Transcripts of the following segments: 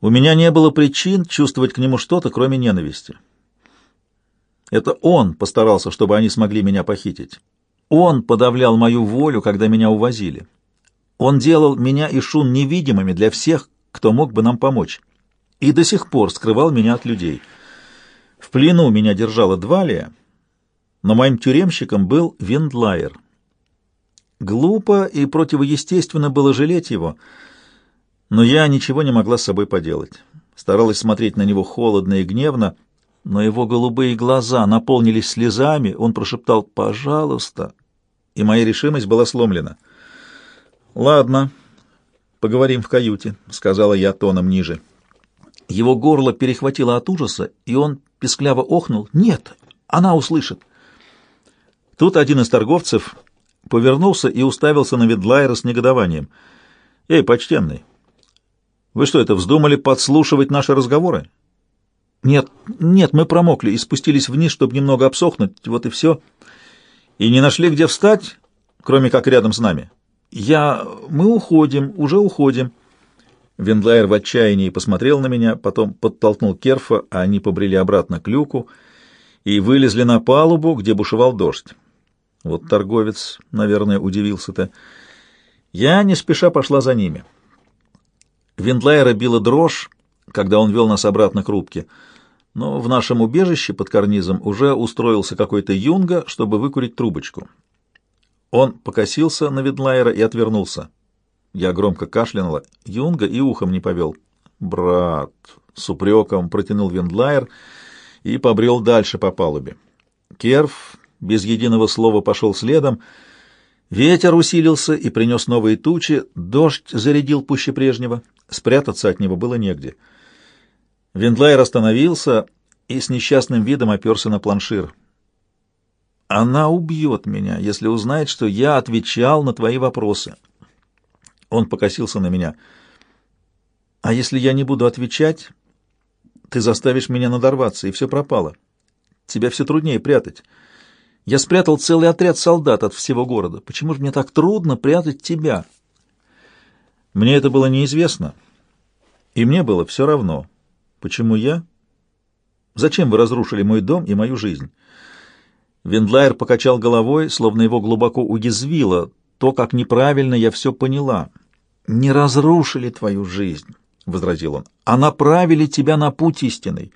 У меня не было причин чувствовать к нему что-то, кроме ненависти. Это он постарался, чтобы они смогли меня похитить. Он подавлял мою волю, когда меня увозили. Он делал меня и Шун невидимыми для всех, кто мог бы нам помочь. И до сих пор скрывал меня от людей. В плену меня держала Двалия, но моим тюремщиком был Виндлайер. Глупо и противоестественно было жалеть его, но я ничего не могла с собой поделать. Старалась смотреть на него холодно и гневно, но его голубые глаза наполнились слезами, он прошептал «пожалуйста», и моя решимость была сломлена. «Ладно, поговорим в каюте», — сказала я тоном ниже. Его горло перехватило от ужаса, и он пескляво охнул. «Нет, она услышит». Тут один из торговцев повернулся и уставился на Ведлайера с негодованием. «Эй, почтенный, вы что это, вздумали подслушивать наши разговоры?» «Нет, нет, мы промокли и спустились вниз, чтобы немного обсохнуть, вот и все. И не нашли, где встать, кроме как рядом с нами?» «Я... мы уходим, уже уходим». Вендлайер в отчаянии посмотрел на меня, потом подтолкнул Керфа, а они побрели обратно к люку и вылезли на палубу, где бушевал дождь. Вот торговец, наверное, удивился-то. Я не спеша пошла за ними. Виндлайера била дрожь, когда он вел нас обратно к рубке, но в нашем убежище под карнизом уже устроился какой-то юнга, чтобы выкурить трубочку. Он покосился на Виндлайера и отвернулся. Я громко кашлянула. Юнга и ухом не повел. «Брат!» — с упреком протянул Виндлайер и побрел дальше по палубе. Керф без единого слова пошел следом. Ветер усилился и принес новые тучи, дождь зарядил пуще прежнего. Спрятаться от него было негде. Виндлайер остановился и с несчастным видом оперся на планшир. «Она убьет меня, если узнает, что я отвечал на твои вопросы». Он покосился на меня. «А если я не буду отвечать, ты заставишь меня надорваться, и все пропало. Тебя все труднее прятать». Я спрятал целый отряд солдат от всего города. Почему же мне так трудно прятать тебя? Мне это было неизвестно, и мне было все равно. Почему я? Зачем вы разрушили мой дом и мою жизнь? Вендлайер покачал головой, словно его глубоко уязвило то, как неправильно я все поняла. «Не разрушили твою жизнь», — возразил он, — «а направили тебя на путь истинный.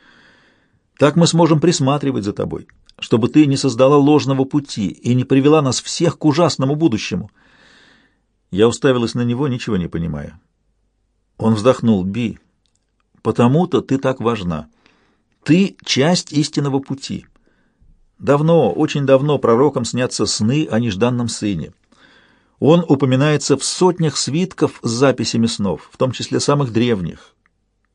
Так мы сможем присматривать за тобой» чтобы ты не создала ложного пути и не привела нас всех к ужасному будущему. Я уставилась на него, ничего не понимая. Он вздохнул. «Би, потому-то ты так важна. Ты — часть истинного пути. Давно, очень давно пророкам снятся сны о нежданном сыне. Он упоминается в сотнях свитков с записями снов, в том числе самых древних.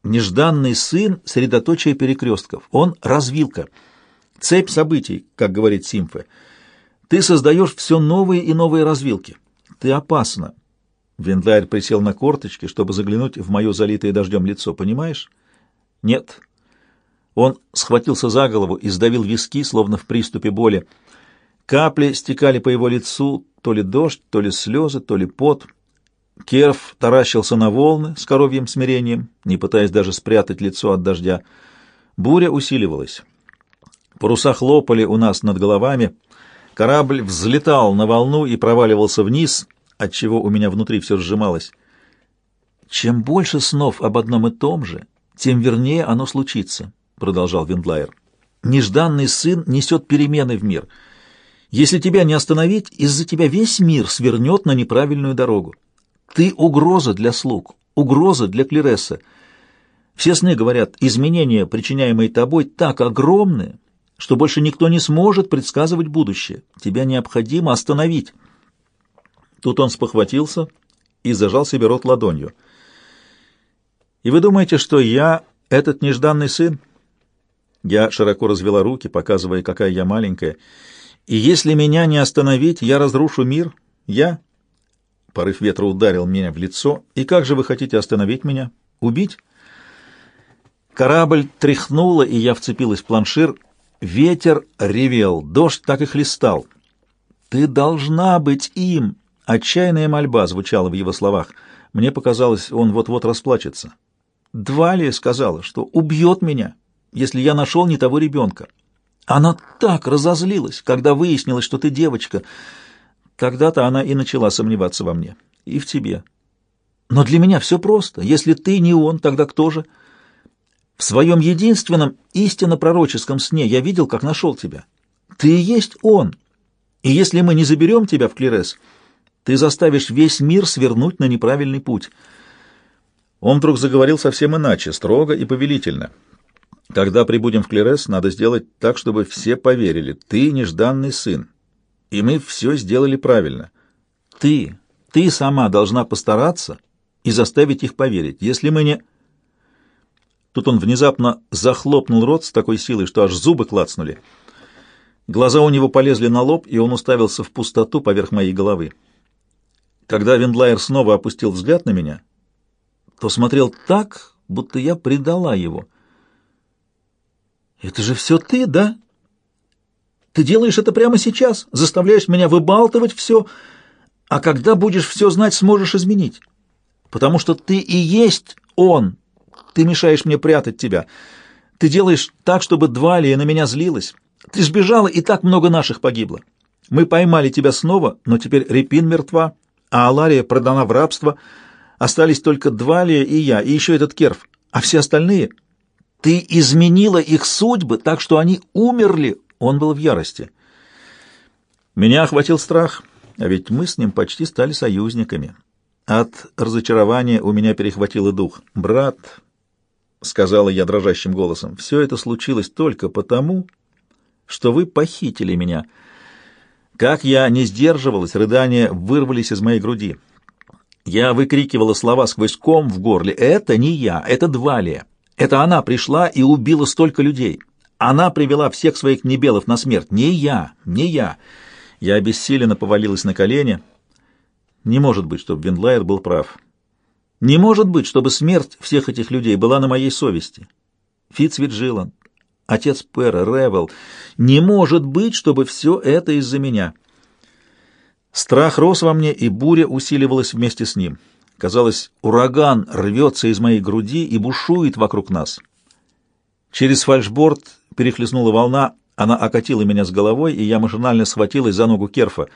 Нежданный сын — средоточие перекрестков. Он — развилка — Цепь событий, как говорит Симфе. Ты создаешь все новые и новые развилки. Ты опасна. Вендлайр присел на корточки, чтобы заглянуть в мое залитое дождем лицо. Понимаешь? Нет. Он схватился за голову и сдавил виски, словно в приступе боли. Капли стекали по его лицу, то ли дождь, то ли слезы, то ли пот. Керф таращился на волны с коровьим смирением, не пытаясь даже спрятать лицо от дождя. Буря усиливалась. Паруса хлопали у нас над головами. Корабль взлетал на волну и проваливался вниз, отчего у меня внутри все сжималось. «Чем больше снов об одном и том же, тем вернее оно случится», — продолжал Виндлайер. «Нежданный сын несет перемены в мир. Если тебя не остановить, из-за тебя весь мир свернет на неправильную дорогу. Ты угроза для слуг, угроза для Клересса. Все сны говорят, изменения, причиняемые тобой, так огромные, что больше никто не сможет предсказывать будущее. Тебя необходимо остановить. Тут он спохватился и зажал себе рот ладонью. «И вы думаете, что я этот нежданный сын?» Я широко развела руки, показывая, какая я маленькая. «И если меня не остановить, я разрушу мир? Я?» Порыв ветра ударил меня в лицо. «И как же вы хотите остановить меня? Убить?» Корабль тряхнуло, и я вцепилась в планшир — Ветер ревел, дождь так и хлестал. «Ты должна быть им!» Отчаянная мольба звучала в его словах. Мне показалось, он вот-вот расплачется. Двалия сказала, что убьет меня, если я нашел не того ребенка. Она так разозлилась, когда выяснилось, что ты девочка. Тогда-то она и начала сомневаться во мне. И в тебе. Но для меня все просто. Если ты не он, тогда кто же? В своем единственном истинно пророческом сне я видел, как нашел тебя. Ты и есть он. И если мы не заберем тебя в Клерес, ты заставишь весь мир свернуть на неправильный путь. Он вдруг заговорил совсем иначе, строго и повелительно. Когда прибудем в Клерес, надо сделать так, чтобы все поверили. Ты нежданный сын. И мы все сделали правильно. Ты, ты сама должна постараться и заставить их поверить. Если мы не... Тут он внезапно захлопнул рот с такой силой, что аж зубы клацнули. Глаза у него полезли на лоб, и он уставился в пустоту поверх моей головы. Когда Вендлайер снова опустил взгляд на меня, то смотрел так, будто я предала его. «Это же все ты, да? Ты делаешь это прямо сейчас, заставляешь меня выбалтывать все, а когда будешь все знать, сможешь изменить. Потому что ты и есть он. Ты мешаешь мне прятать тебя. Ты делаешь так, чтобы Двалия на меня злилась». Ты сбежала, и так много наших погибло. Мы поймали тебя снова, но теперь Репин мертва, а Алария продана в рабство. Остались только Двалия и я, и еще этот Керф. А все остальные... Ты изменила их судьбы, так что они умерли. Он был в ярости. Меня охватил страх, а ведь мы с ним почти стали союзниками. От разочарования у меня перехватило дух. «Брат», — сказала я дрожащим голосом, — «все это случилось только потому, что вы похитили меня. Как я не сдерживалась, рыдания вырвались из моей груди. Я выкрикивала слова сквозь ком в горле. «Это не я, это Двалия. Это она пришла и убила столько людей. Она привела всех своих небелов на смерть. Не я, не я». Я обессиленно повалилась на колени. Не может быть, чтобы Виндлайер был прав. Не может быть, чтобы смерть всех этих людей была на моей совести. Фитцвиджеланд, отец Пэра, Ревел. Не может быть, чтобы все это из-за меня. Страх рос во мне, и буря усиливалась вместе с ним. Казалось, ураган рвется из моей груди и бушует вокруг нас. Через фальшборт перехлестнула волна, она окатила меня с головой, и я машинально схватилась за ногу Керфа.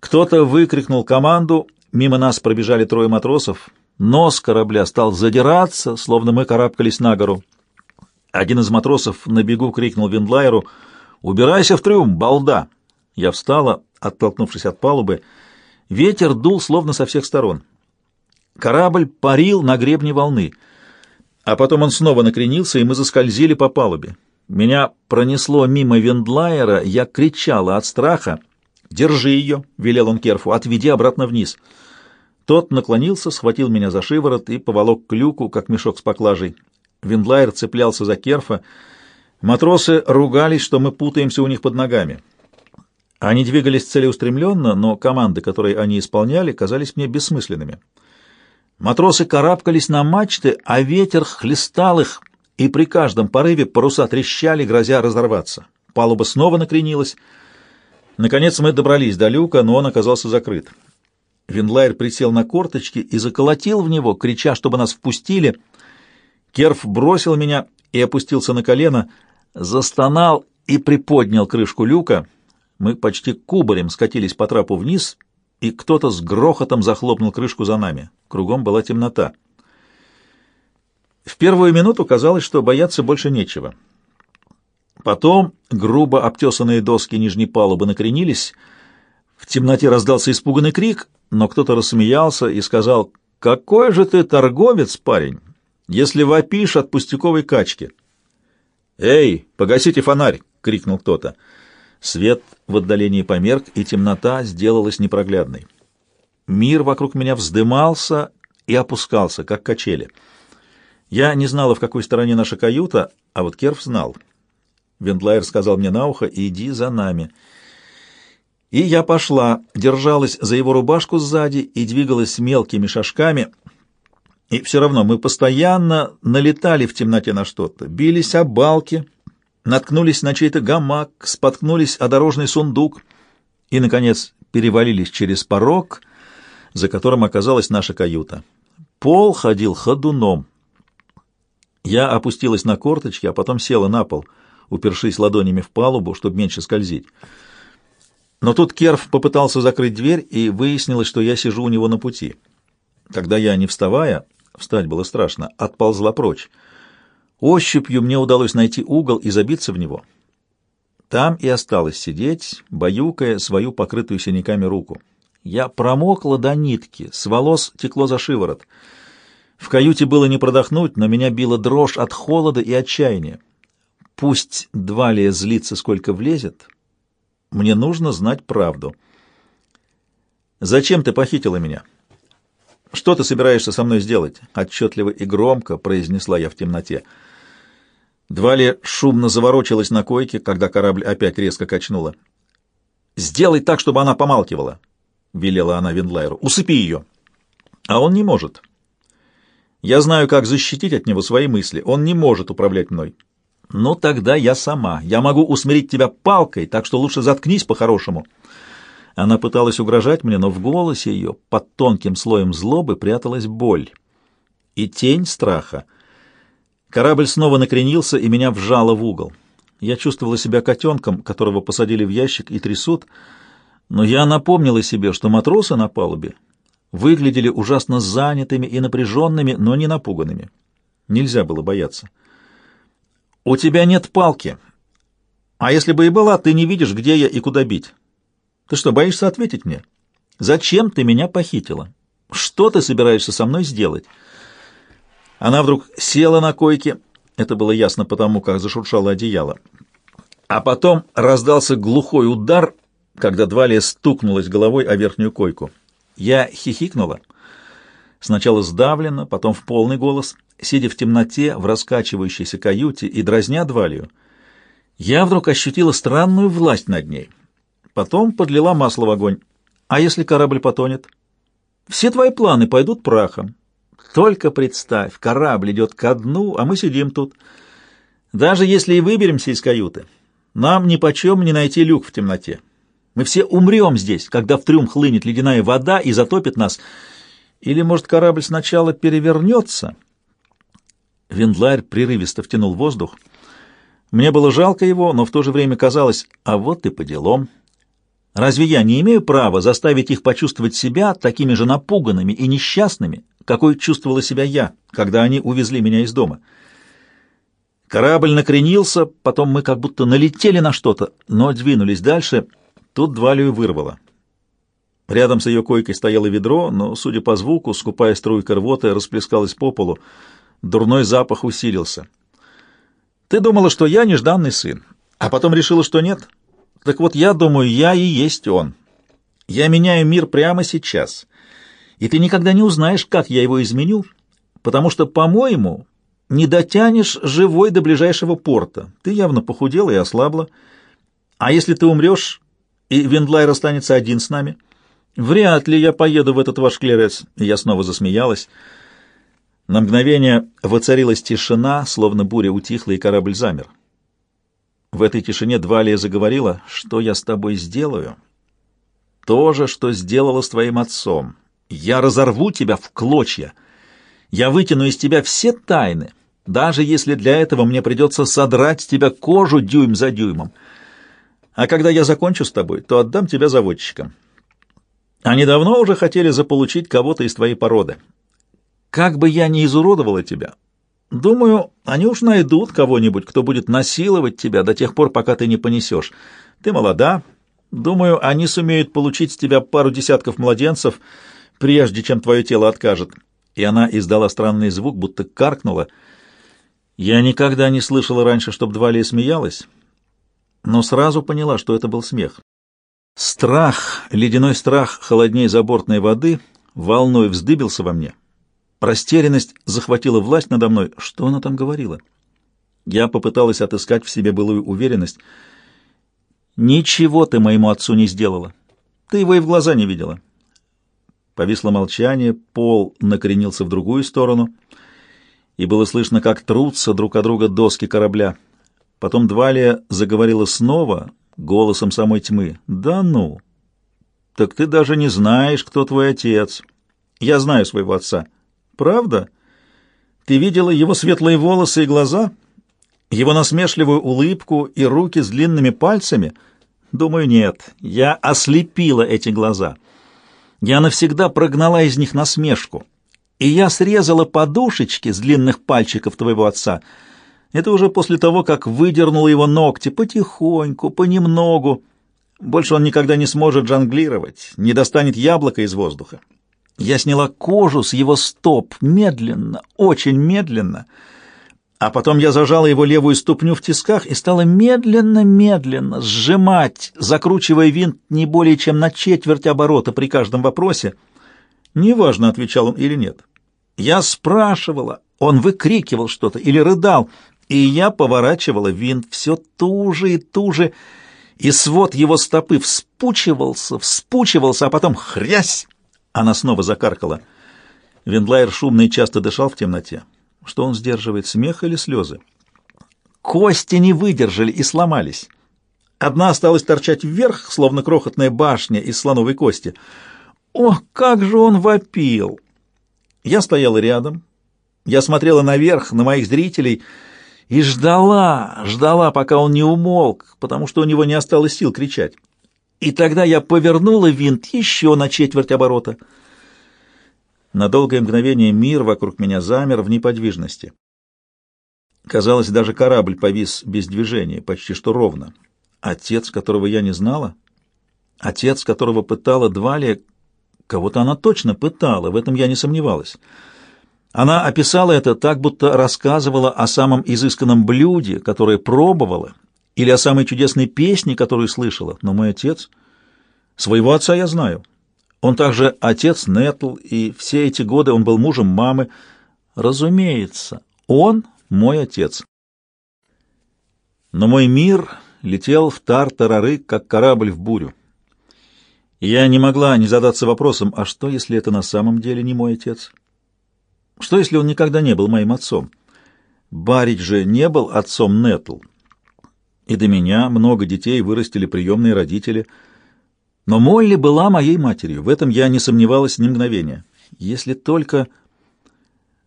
Кто-то выкрикнул команду, мимо нас пробежали трое матросов. Нос корабля стал задираться, словно мы карабкались на гору. Один из матросов на бегу крикнул Виндлайеру «Убирайся в трюм, балда!» Я встала, оттолкнувшись от палубы. Ветер дул словно со всех сторон. Корабль парил на гребне волны. А потом он снова накренился, и мы заскользили по палубе. Меня пронесло мимо Вендлайера, я кричала от страха. «Держи ее!» — велел он Керфу. «Отведи обратно вниз!» Тот наклонился, схватил меня за шиворот и поволок к люку, как мешок с поклажей. Виндлайер цеплялся за керфа. Матросы ругались, что мы путаемся у них под ногами. Они двигались целеустремленно, но команды, которые они исполняли, казались мне бессмысленными. Матросы карабкались на мачты, а ветер хлестал их, и при каждом порыве паруса трещали, грозя разорваться. Палуба снова накренилась. Наконец мы добрались до люка, но он оказался закрыт. Винлайер присел на корточки и заколотил в него, крича, чтобы нас впустили — Керф бросил меня и опустился на колено, застонал и приподнял крышку люка. Мы почти кубарем скатились по трапу вниз, и кто-то с грохотом захлопнул крышку за нами. Кругом была темнота. В первую минуту казалось, что бояться больше нечего. Потом грубо обтесанные доски нижней палубы накренились, в темноте раздался испуганный крик, но кто-то рассмеялся и сказал, «Какой же ты торговец, парень! если вопишь от пустяковой качки. «Эй, погасите фонарь!» — крикнул кто-то. Свет в отдалении померк, и темнота сделалась непроглядной. Мир вокруг меня вздымался и опускался, как качели. Я не знала, в какой стороне наша каюта, а вот Керф знал. Вендлайер сказал мне на ухо, «Иди за нами». И я пошла, держалась за его рубашку сзади и двигалась мелкими шажками — и все равно мы постоянно налетали в темноте на что-то, бились о балки, наткнулись на чей-то гамак, споткнулись о дорожный сундук и, наконец, перевалились через порог, за которым оказалась наша каюта. Пол ходил ходуном. Я опустилась на корточки, а потом села на пол, упершись ладонями в палубу, чтобы меньше скользить. Но тут Керф попытался закрыть дверь, и выяснилось, что я сижу у него на пути. Тогда я, не вставая, встать было страшно, отползла прочь. Ощупью мне удалось найти угол и забиться в него. Там и осталось сидеть, баюкая свою покрытую синяками руку. Я промокла до нитки, с волос текло за шиворот. В каюте было не продохнуть, но меня била дрожь от холода и отчаяния. Пусть Двалия злится, сколько влезет, мне нужно знать правду. «Зачем ты похитила меня?» «Что ты собираешься со мной сделать?» — отчетливо и громко произнесла я в темноте. Двали шумно заворочилась на койке, когда корабль опять резко качнула. «Сделай так, чтобы она помалкивала», — велела она Виндлайеру. «Усыпи ее». «А он не может. Я знаю, как защитить от него свои мысли. Он не может управлять мной». «Ну, тогда я сама. Я могу усмирить тебя палкой, так что лучше заткнись по-хорошему». Она пыталась угрожать мне, но в голосе ее под тонким слоем злобы пряталась боль и тень страха — Корабль снова накренился и меня вжало в угол. Я чувствовала себя котенком, которого посадили в ящик и трясут, но я напомнила себе, что матросы на палубе выглядели ужасно занятыми и напряженными, но не напуганными. Нельзя было бояться. «У тебя нет палки. А если бы и была, ты не видишь, где я и куда бить. Ты что, боишься ответить мне? Зачем ты меня похитила? Что ты собираешься со мной сделать?» Она вдруг села на койке, это было ясно потому, как зашуршало одеяло. А потом раздался глухой удар, когда Двалия стукнулась головой о верхнюю койку. Я хихикнула, сначала сдавленно, потом в полный голос, сидя в темноте в раскачивающейся каюте и дразня Двалию. Я вдруг ощутила странную власть над ней. Потом подлила масло в огонь. А если корабль потонет? Все твои планы пойдут прахом. Только представь, корабль идет ко дну, а мы сидим тут. Даже если и выберемся из каюты, нам ни почем не найти люк в темноте. Мы все умрем здесь, когда в трюм хлынет ледяная вода и затопит нас. Или, может, корабль сначала перевернется?» Виндларь прерывисто втянул воздух. Мне было жалко его, но в то же время казалось, а вот и по делам. Разве я не имею права заставить их почувствовать себя такими же напуганными и несчастными, какой чувствовала себя я, когда они увезли меня из дома. Корабль накренился, потом мы как будто налетели на что-то, но двинулись дальше. Тут Двалию вырвало. Рядом с ее койкой стояло ведро, но, судя по звуку, скупая струйка рвоты расплескалась по полу. Дурной запах усилился. «Ты думала, что я нежданный сын, а потом решила, что нет? Так вот, я думаю, я и есть он. Я меняю мир прямо сейчас» и ты никогда не узнаешь, как я его изменю, потому что, по-моему, не дотянешь живой до ближайшего порта. Ты явно похудела и ослабла. А если ты умрешь, и Вендлайр останется один с нами? Вряд ли я поеду в этот ваш клерец. я снова засмеялась. На мгновение воцарилась тишина, словно буря утихла, и корабль замер. В этой тишине Двалия заговорила, что я с тобой сделаю. То же, что сделала с твоим отцом. Я разорву тебя в клочья. Я вытяну из тебя все тайны, даже если для этого мне придется содрать с тебя кожу дюйм за дюймом. А когда я закончу с тобой, то отдам тебя заводчикам. Они давно уже хотели заполучить кого-то из твоей породы. Как бы я ни изуродовала тебя, думаю, они уж найдут кого-нибудь, кто будет насиловать тебя до тех пор, пока ты не понесешь. Ты молода. Думаю, они сумеют получить с тебя пару десятков младенцев — прежде чем твое тело откажет». И она издала странный звук, будто каркнула. Я никогда не слышала раньше, чтобы Двалия смеялась, но сразу поняла, что это был смех. Страх, ледяной страх холоднее забортной воды, волной вздыбился во мне. Растерянность захватила власть надо мной. Что она там говорила? Я попыталась отыскать в себе былую уверенность. «Ничего ты моему отцу не сделала. Ты его и в глаза не видела. Повисло молчание, пол накренился в другую сторону, и было слышно, как трутся друг о друга доски корабля. Потом Двалия заговорила снова, голосом самой тьмы. «Да ну! Так ты даже не знаешь, кто твой отец. Я знаю своего отца. Правда? Ты видела его светлые волосы и глаза, его насмешливую улыбку и руки с длинными пальцами? Думаю, нет. Я ослепила эти глаза. Я навсегда прогнала из них насмешку. И я срезала подушечки с длинных пальчиков твоего отца. Это уже после того, как выдернула его ногти потихоньку, понемногу. Больше он никогда не сможет жонглировать, не достанет яблоко из воздуха. Я сняла кожу с его стоп медленно, очень медленно, а потом я зажала его левую ступню в тисках и стала медленно-медленно сжимать, закручивая винт не более чем на четверть оборота при каждом вопросе. «Неважно», — отвечал он или нет. Я спрашивала, он выкрикивал что-то или рыдал, и я поворачивала винт все туже и туже, и свод его стопы вспучивался, вспучивался, а потом хрясь! Она снова закаркала. Вендлайер шумно и часто дышал в темноте. Что он сдерживает, смех или слезы? Кости не выдержали и сломались. Одна осталась торчать вверх, словно крохотная башня из слоновой кости. Ох, как же он вопил! Я стояла рядом, я смотрела наверх, на моих зрителей, и ждала, ждала, пока он не умолк, потому что у него не осталось сил кричать. И тогда я повернула винт еще на четверть оборота. На долгое мгновение мир вокруг меня замер в неподвижности. Казалось, даже корабль повис без движения, почти что ровно. Отец, которого я не знала? Отец, которого пытала Двалия? Кого-то она точно пытала, в этом я не сомневалась. Она описала это так, будто рассказывала о самом изысканном блюде, которое пробовала, или о самой чудесной песне, которую слышала. Но мой отец... Своего отца я знаю. Он также отец Нетл, и все эти годы он был мужем мамы. Разумеется, он мой отец. Но мой мир летел в тар-тарары, как корабль в бурю. И я не могла не задаться вопросом, а что, если это на самом деле не мой отец? Что, если он никогда не был моим отцом? Барич же не был отцом Нетл. И до меня много детей вырастили приемные родители. Но Молли была моей матерью, в этом я не сомневалась ни мгновения. Если только...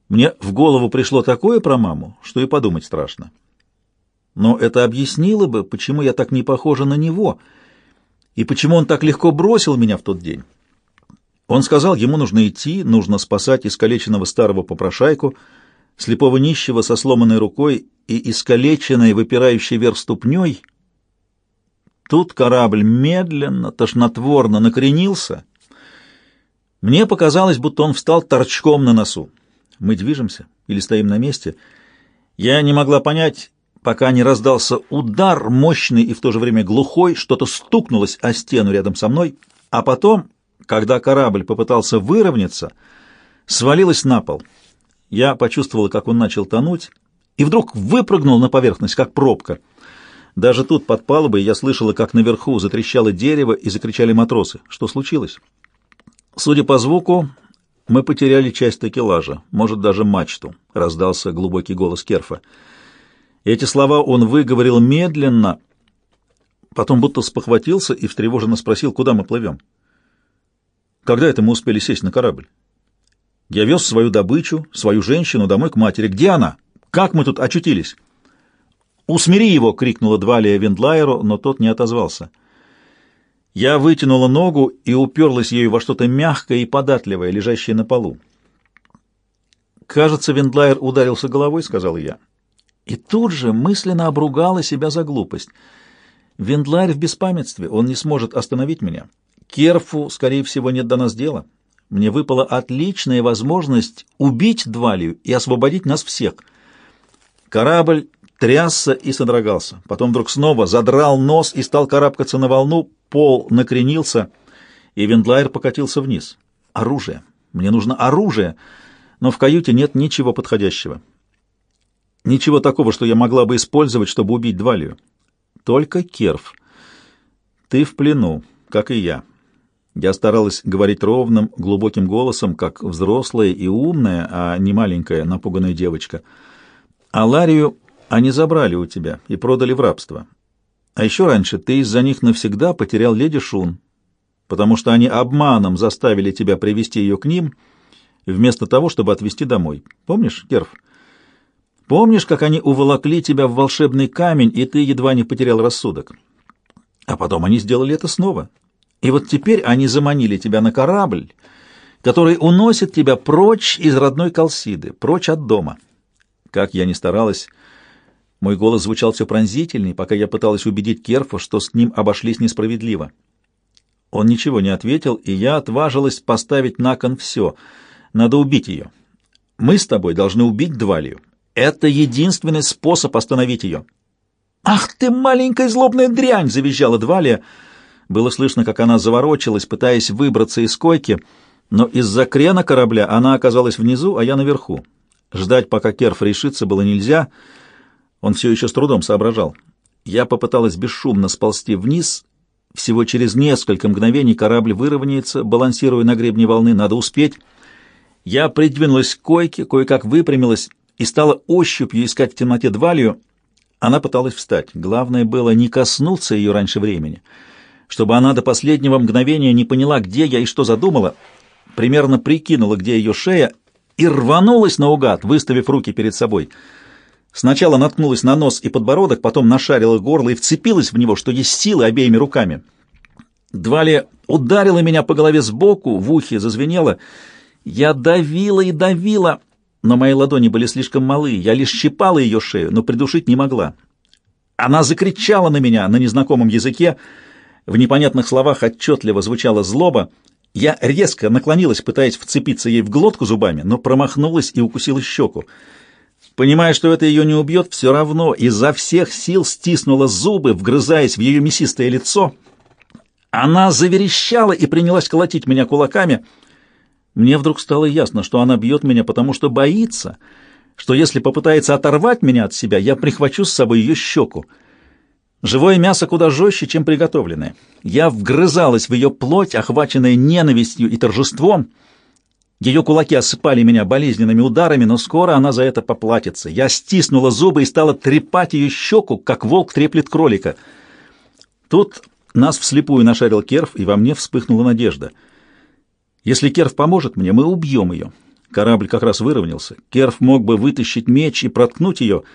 Мне в голову пришло такое про маму, что и подумать страшно. Но это объяснило бы, почему я так не похожа на него, и почему он так легко бросил меня в тот день. Он сказал, ему нужно идти, нужно спасать искалеченного старого попрошайку, слепого нищего со сломанной рукой и искалеченной, выпирающей вверх ступней. Тут корабль медленно, тошнотворно накренился. Мне показалось, будто он встал торчком на носу. Мы движемся или стоим на месте. Я не могла понять, пока не раздался удар, мощный и в то же время глухой, что-то стукнулось о стену рядом со мной, а потом, когда корабль попытался выровняться, свалилось на пол. Я почувствовала, как он начал тонуть, и вдруг выпрыгнул на поверхность, как пробка. Даже тут, под палубой, я слышала, как наверху затрещало дерево и закричали матросы. Что случилось? Судя по звуку, мы потеряли часть такелажа, может, даже мачту, — раздался глубокий голос Керфа. Эти слова он выговорил медленно, потом будто спохватился и встревоженно спросил, куда мы плывем. Когда это мы успели сесть на корабль? Я вез свою добычу, свою женщину домой к матери. Где она? — как мы тут очутились?» «Усмири его!» — крикнула Двалия Виндлайеру, но тот не отозвался. Я вытянула ногу и уперлась ею во что-то мягкое и податливое, лежащее на полу. «Кажется, Виндлайер ударился головой», — сказал я. И тут же мысленно обругала себя за глупость. Виндлайер в беспамятстве, он не сможет остановить меня. Керфу, скорее всего, нет до нас дела. Мне выпала отличная возможность убить Двалию и освободить нас всех — Корабль трясся и содрогался. Потом вдруг снова задрал нос и стал карабкаться на волну, пол накренился, и Вендлайер покатился вниз. Оружие. Мне нужно оружие, но в каюте нет ничего подходящего. Ничего такого, что я могла бы использовать, чтобы убить Двалию. Только Керф. Ты в плену, как и я. Я старалась говорить ровным, глубоким голосом, как взрослая и умная, а не маленькая напуганная девочка — а Ларию они забрали у тебя и продали в рабство. А еще раньше ты из-за них навсегда потерял леди Шун, потому что они обманом заставили тебя привести ее к ним, вместо того, чтобы отвезти домой. Помнишь, Керф? Помнишь, как они уволокли тебя в волшебный камень, и ты едва не потерял рассудок? А потом они сделали это снова. И вот теперь они заманили тебя на корабль, который уносит тебя прочь из родной Колсиды, прочь от дома. Как я ни старалась, мой голос звучал все пронзительней, пока я пыталась убедить Керфа, что с ним обошлись несправедливо. Он ничего не ответил, и я отважилась поставить на кон все. Надо убить ее. Мы с тобой должны убить Двалию. Это единственный способ остановить ее. «Ах ты, маленькая злобная дрянь!» — завизжала Двалия. Было слышно, как она заворочилась, пытаясь выбраться из койки, но из-за крена корабля она оказалась внизу, а я наверху. Ждать, пока Керф решится, было нельзя. Он все еще с трудом соображал. Я попыталась бесшумно сползти вниз. Всего через несколько мгновений корабль выровняется, балансируя на гребне волны. Надо успеть. Я придвинулась к койке, кое-как выпрямилась и стала ощупью искать в темноте Двалью. Она пыталась встать. Главное было не коснуться ее раньше времени — чтобы она до последнего мгновения не поняла, где я и что задумала, примерно прикинула, где ее шея, и рванулась наугад, выставив руки перед собой. Сначала наткнулась на нос и подбородок, потом нашарила горло и вцепилась в него, что есть силы, обеими руками. Двали ударила меня по голове сбоку, в ухе зазвенело. Я давила и давила, но мои ладони были слишком малы. Я лишь щипала ее шею, но придушить не могла. Она закричала на меня на незнакомом языке, в непонятных словах отчетливо звучала злоба. Я резко наклонилась, пытаясь вцепиться ей в глотку зубами, но промахнулась и укусила щеку. Понимая, что это ее не убьет, все равно изо всех сил стиснула зубы, вгрызаясь в ее мясистое лицо. Она заверещала и принялась колотить меня кулаками. Мне вдруг стало ясно, что она бьет меня, потому что боится, что если попытается оторвать меня от себя, я прихвачу с собой ее щеку. Живое мясо куда жестче, чем приготовленное. Я вгрызалась в ее плоть, охваченная ненавистью и торжеством. Ее кулаки осыпали меня болезненными ударами, но скоро она за это поплатится. Я стиснула зубы и стала трепать ее щеку, как волк треплет кролика. Тут нас вслепую нашарил Керф, и во мне вспыхнула надежда. Если Керф поможет мне, мы убьем ее. Корабль как раз выровнялся. Керф мог бы вытащить меч и проткнуть ее —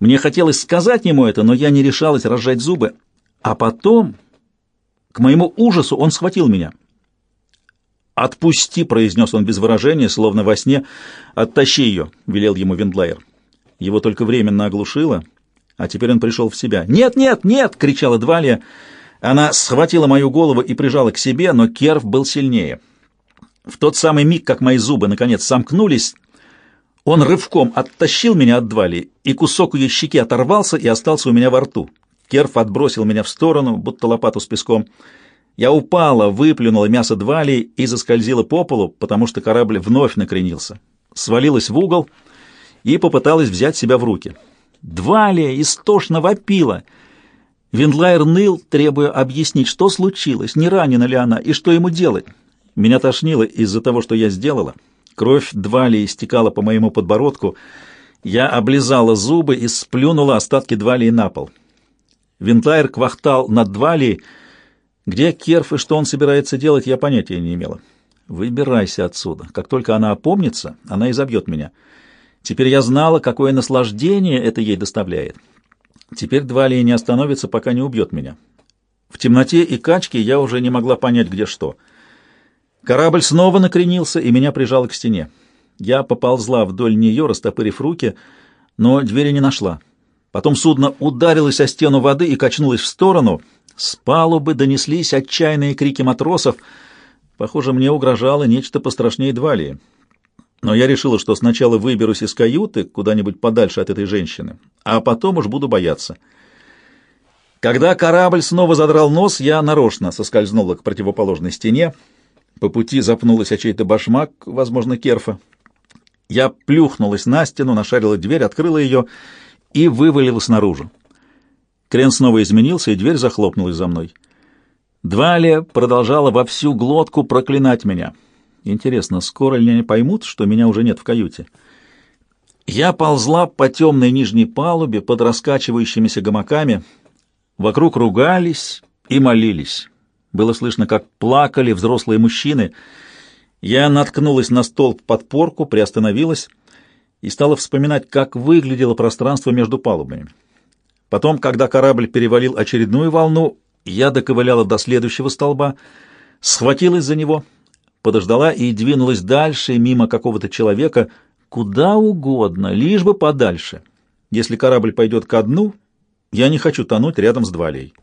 мне хотелось сказать ему это, но я не решалась разжать зубы. А потом, к моему ужасу, он схватил меня. «Отпусти», — произнес он без выражения, словно во сне. «Оттащи ее», — велел ему Виндлайер. Его только временно оглушило, а теперь он пришел в себя. «Нет, нет, нет!» — кричала Двалия. Она схватила мою голову и прижала к себе, но Керв был сильнее. В тот самый миг, как мои зубы наконец сомкнулись, он рывком оттащил меня от двали, и кусок ее щеки оторвался и остался у меня во рту. Керф отбросил меня в сторону, будто лопату с песком. Я упала, выплюнула мясо двали и заскользила по полу, потому что корабль вновь накренился. Свалилась в угол и попыталась взять себя в руки. Двалия истошно вопила. Виндлайер ныл, требуя объяснить, что случилось, не ранена ли она и что ему делать. Меня тошнило из-за того, что я сделала. Кровь двали истекала по моему подбородку. Я облизала зубы и сплюнула остатки двалии на пол. Винтлайр квахтал над двалией. Где Керф и что он собирается делать, я понятия не имела. Выбирайся отсюда. Как только она опомнится, она изобьет меня. Теперь я знала, какое наслаждение это ей доставляет. Теперь Двалия не остановится, пока не убьет меня. В темноте и качке я уже не могла понять, где что — Корабль снова накренился, и меня прижало к стене. Я поползла вдоль нее, растопырив руки, но двери не нашла. Потом судно ударилось о стену воды и качнулось в сторону. С палубы донеслись отчаянные крики матросов. Похоже, мне угрожало нечто пострашнее Двалии. Но я решила, что сначала выберусь из каюты куда-нибудь подальше от этой женщины, а потом уж буду бояться. Когда корабль снова задрал нос, я нарочно соскользнула к противоположной стене, по пути запнулась о чей-то башмак, возможно, керфа. Я плюхнулась на стену, нашарила дверь, открыла ее и вывалилась наружу. Крен снова изменился, и дверь захлопнулась за мной. Двалия продолжала во всю глотку проклинать меня. Интересно, скоро ли они поймут, что меня уже нет в каюте? Я ползла по темной нижней палубе под раскачивающимися гамаками. Вокруг ругались и молились. Было слышно, как плакали взрослые мужчины. Я наткнулась на столб подпорку, приостановилась. и стала вспоминать, как выглядело пространство между палубами. Потом, когда корабль перевалил очередную волну, я доковыляла до следующего столба, схватилась за него, подождала и двинулась дальше, мимо какого-то человека, куда угодно, лишь бы подальше. Если корабль пойдет ко дну, я не хочу тонуть рядом с Двалей.